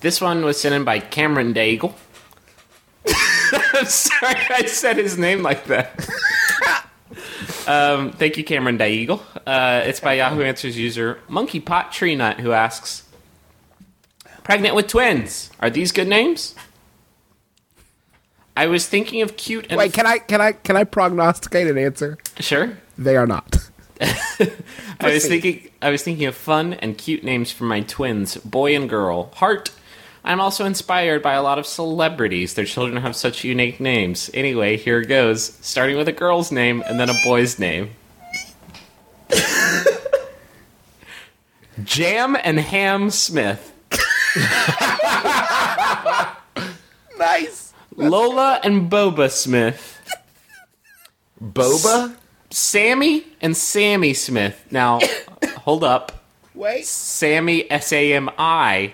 This one was sent in by Cameron Daigle. I'm sorry, I said his name like that. um, thank you, Cameron Daigle. Uh, it's by Yahoo Answers user Monkey Pot Tree Nut, who asks, "Pregnant with twins? Are these good names?" I was thinking of cute and Wait, can I can I can I prognosticate an answer? sure. They are not. I was thinking I was thinking of fun and cute names for my twins, boy and girl. Heart. I'm also inspired by a lot of celebrities. Their children have such unique names. Anyway, here goes. Starting with a girl's name and then a boy's name. Jam and Ham Smith. nice. Lola and Boba Smith. Boba? Sammy and Sammy Smith. Now, hold up. Wait. Sammy S A M I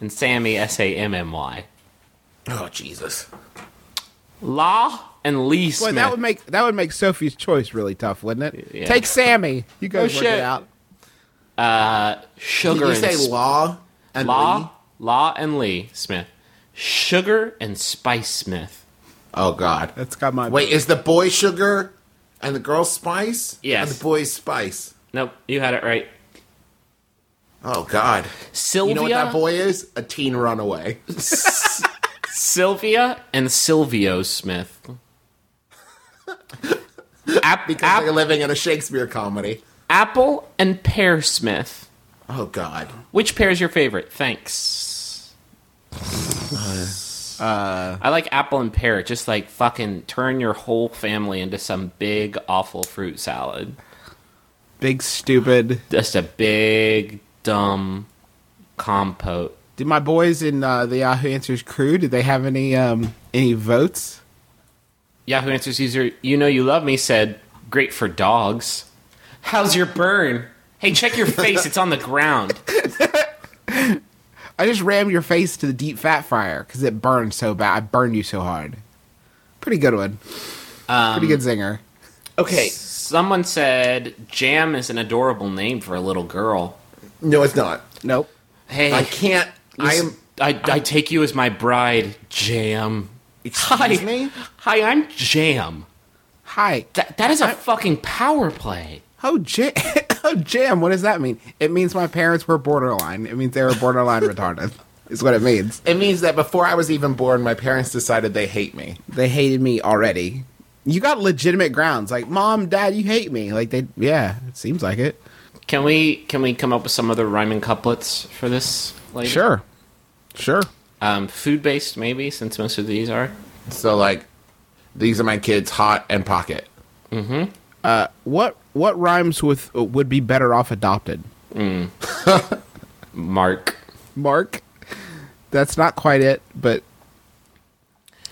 and Sammy S A M M Y. Oh, Jesus. La and Lee Boy, Smith. that would make that would make Sophie's choice really tough, wouldn't it? Yeah. Take Sammy. You guys Oh, work shit. it out. uh, Sugar Did you and say Sp- Law and La, Lee? La and Lee Smith. Sugar and Spice Smith. Oh, God. That's got my Wait, is the boy sugar and the girl spice? Yes. And the boy spice. Nope, you had it right. Oh, God. Sylvia, You know what that boy is? A teen runaway. Sylvia and Silvio Smith. App, Because App- they're living in a Shakespeare comedy. Apple and Pear Smith. Oh, God. Which pear is your favorite? Thanks. Uh, I like apple and pear. Just like fucking turn your whole family into some big awful fruit salad. big stupid. Just a big dumb compote. Did my boys in uh, the Yahoo Answers crew? Did they have any um any votes? Yahoo Answers user, you know you love me said, great for dogs. How's your burn? Hey, check your face. It's on the ground. I just rammed your face to the deep fat fryer because it burned so bad. I burned you so hard. Pretty good one. Pretty good zinger. Okay. Someone said Jam is an adorable name for a little girl. No, it's not. Nope. Hey, I can't. I am. I, I take you as my bride, Jam. Excuse Hi. me? Hi, I'm Jam. Hi. That, that is a fucking power play. Oh, jam. oh, jam. What does that mean? It means my parents were borderline. It means they were borderline retarded. Is what it means. It means that before I was even born, my parents decided they hate me. They hated me already. You got legitimate grounds, like mom, dad, you hate me. Like they, yeah, it seems like it. Can we can we come up with some other rhyming couplets for this later? Sure, sure. Um, food based maybe, since most of these are. So, like, these are my kids, Hot and Pocket. What what rhymes with uh, would be better off adopted? Mark. Mark. That's not quite it, but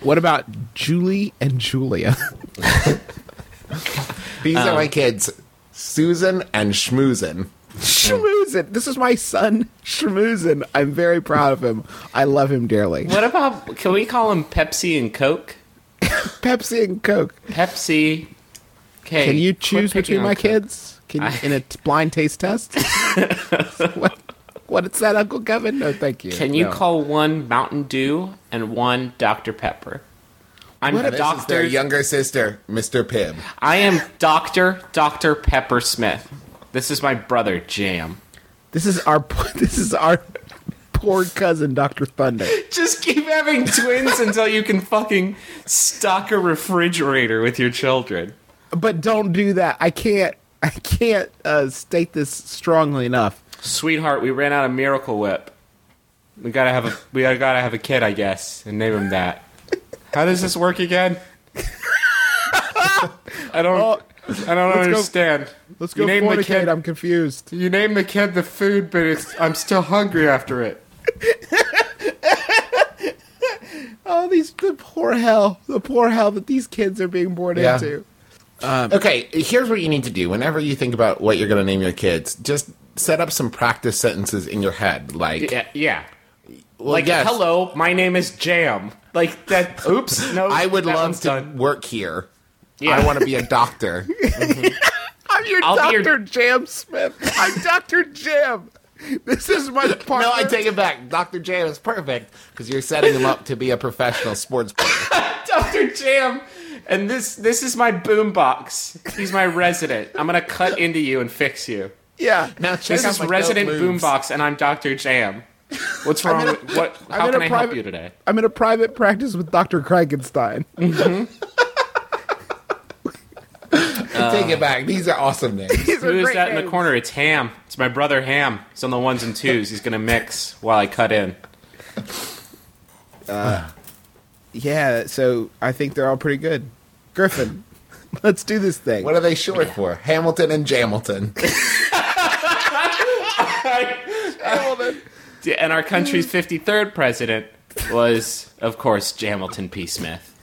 what about Julie and Julia? These are my kids, Susan and Schmoozin. Schmoozin. This is my son, Schmoozin. I'm very proud of him. I love him dearly. What about can we call him Pepsi and Coke? Pepsi and Coke. Pepsi. Okay. Can you choose between my Coke. kids? Can you, I- in a t- blind taste test? what, what is that, Uncle Kevin? No, thank you. Can you No. call one Mountain Dew and one Dr Pepper? I'm What if- This their Doctor. younger sister, Mr. Pibb. I am Doctor Doctor Pepper Smith. This is my brother Jam. This is our this is our poor cousin, Doctor Thunder. Just keep having twins until you can fucking stock a refrigerator with your children. But don't do that. I can't. I can't uh, state this strongly enough. Sweetheart, we ran out of Miracle Whip. We gotta have a we gotta, gotta have a kid, I guess, and name him that. How does this work again? I don't. I don't go- understand. Let's You go name the kid- I'm confused. You name the kid the food, but it's I'm still hungry after it. Oh, these the poor hell, the poor hell that these kids are being born Yeah. into. Um, okay, here's what you need to do. Whenever you think about what you're going to name your kids, just set up some practice sentences in your head. Like, Yeah, yeah. well, Like, yes, hello, my name is Jam. Like that. Oops, no. I would love to done. work here. Yeah. I want to be a doctor. I'm your I'll be your- Doctor Jam Smith. I'm Doctor Jam. This is my partner. No, I take it back. Dr. Jam is perfect because you're setting him up to be a professional sports player. Dr. Jam. And this this is my boombox. He's my resident. I'm gonna cut into you and fix you. Yeah. Now check This out is my resident dope moves. boombox, and I'm Dr. Jam. What's wrong? in a- with, what? I'm How in can a I help you today? I'm in a private practice with Dr. Frankenstein. Mm-hmm. Uh, take it back. These are awesome names. These Who is great that in the corner? It's Ham. It's my brother Ham. He's on the ones and twos. He's gonna mix while I cut in. Uh, yeah, so I think they're all pretty good. Griffin, let's do this thing. What are they short for? Hamilton and Jamilton. And our country's 53rd president was, of course, Jamilton P. Smith.